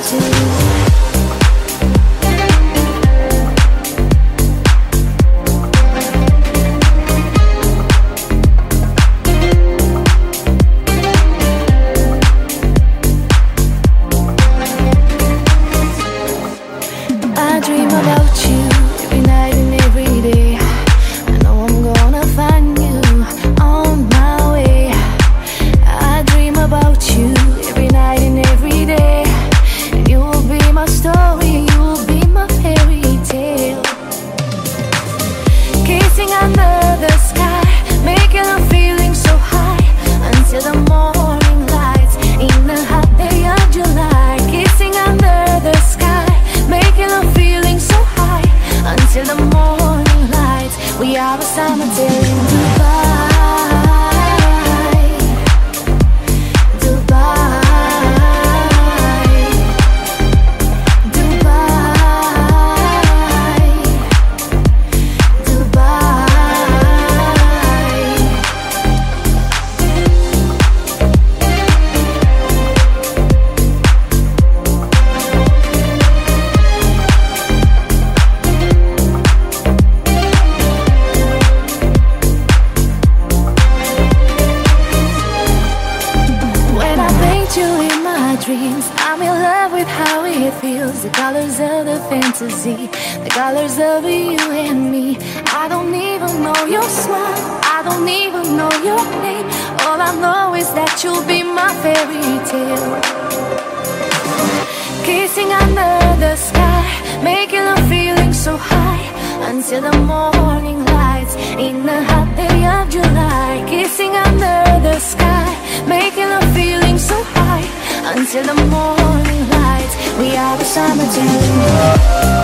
To. till the morning light. We are the summer till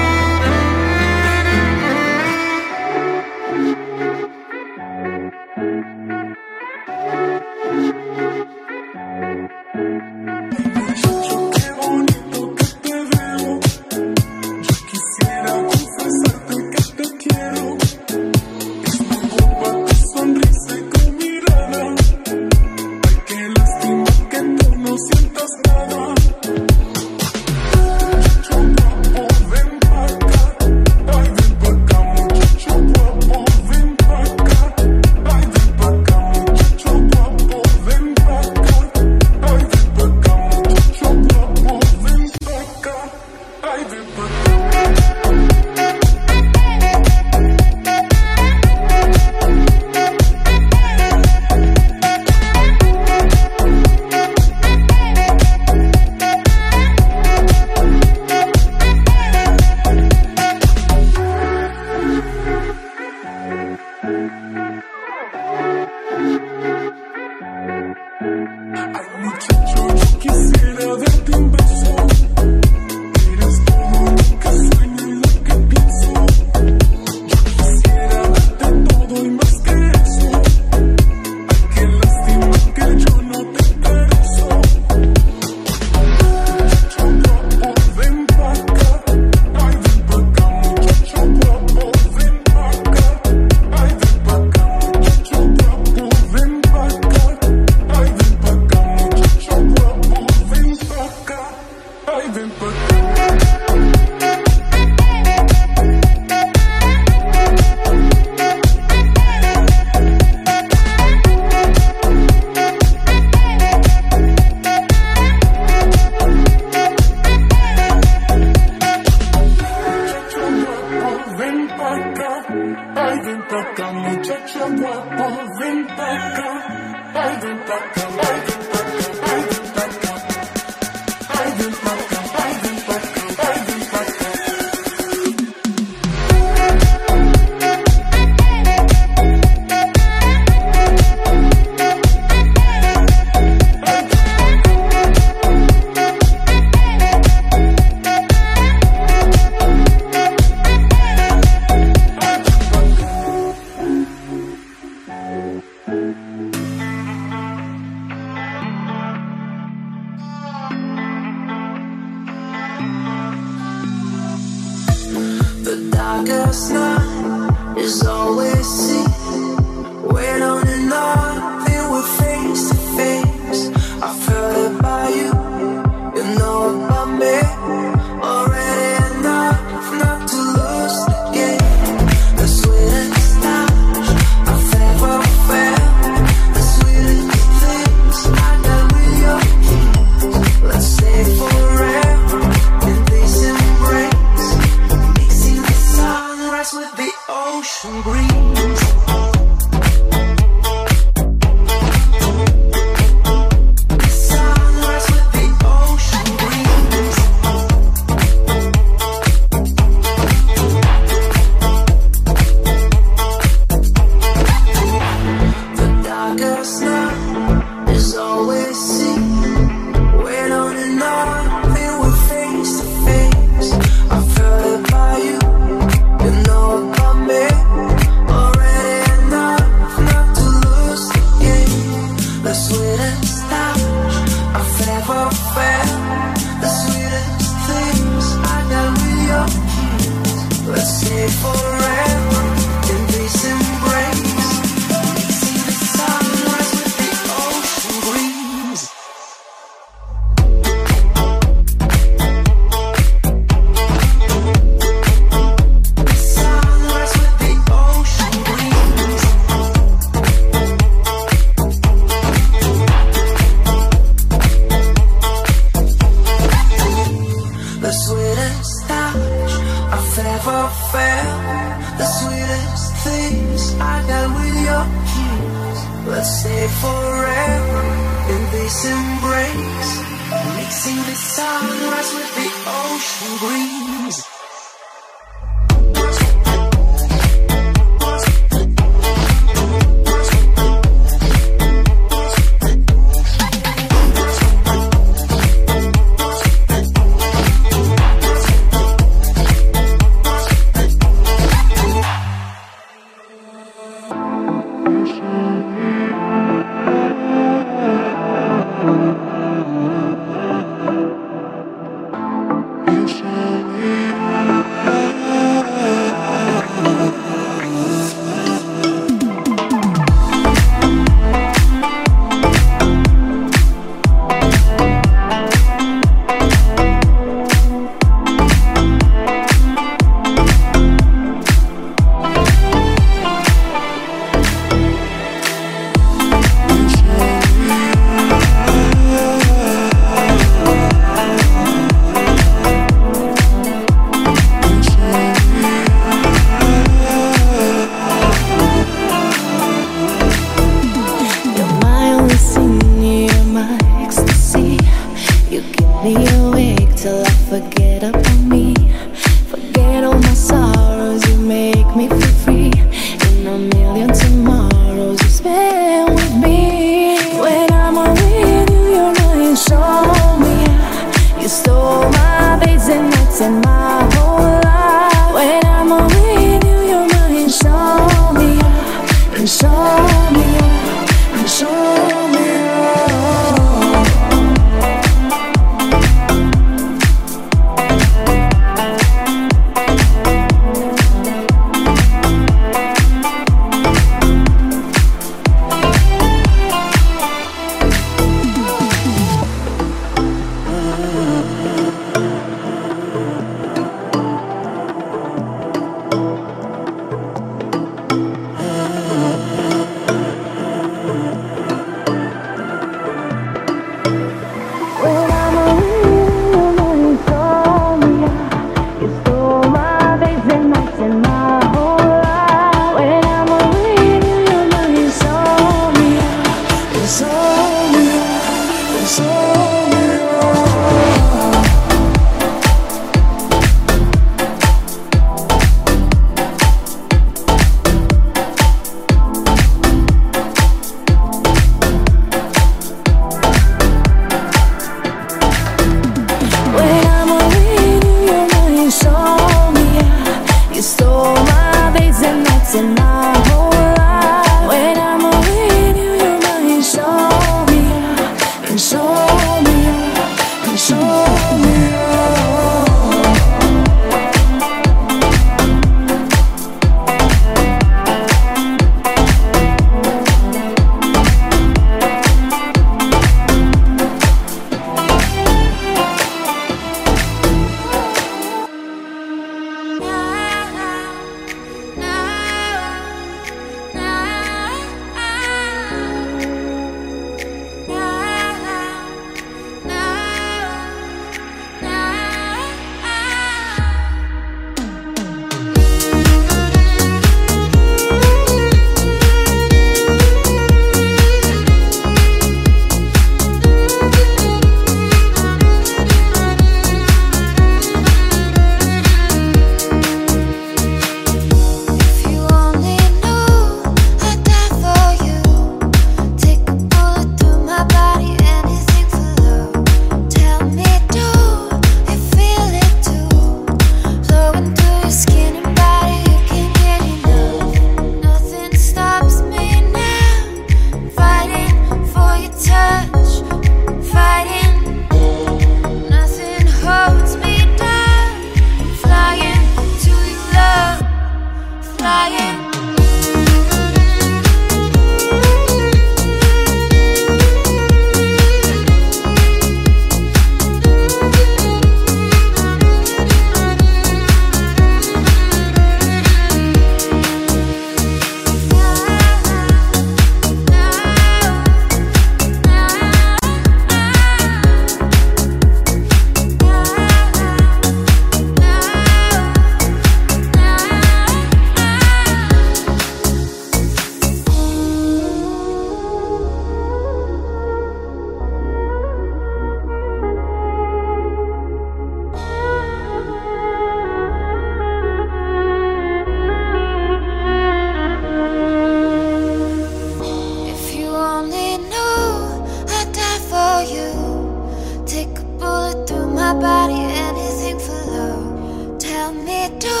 my body anything for love. Tell me, do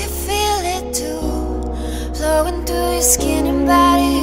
you feel it too? Flowing through your skin and body.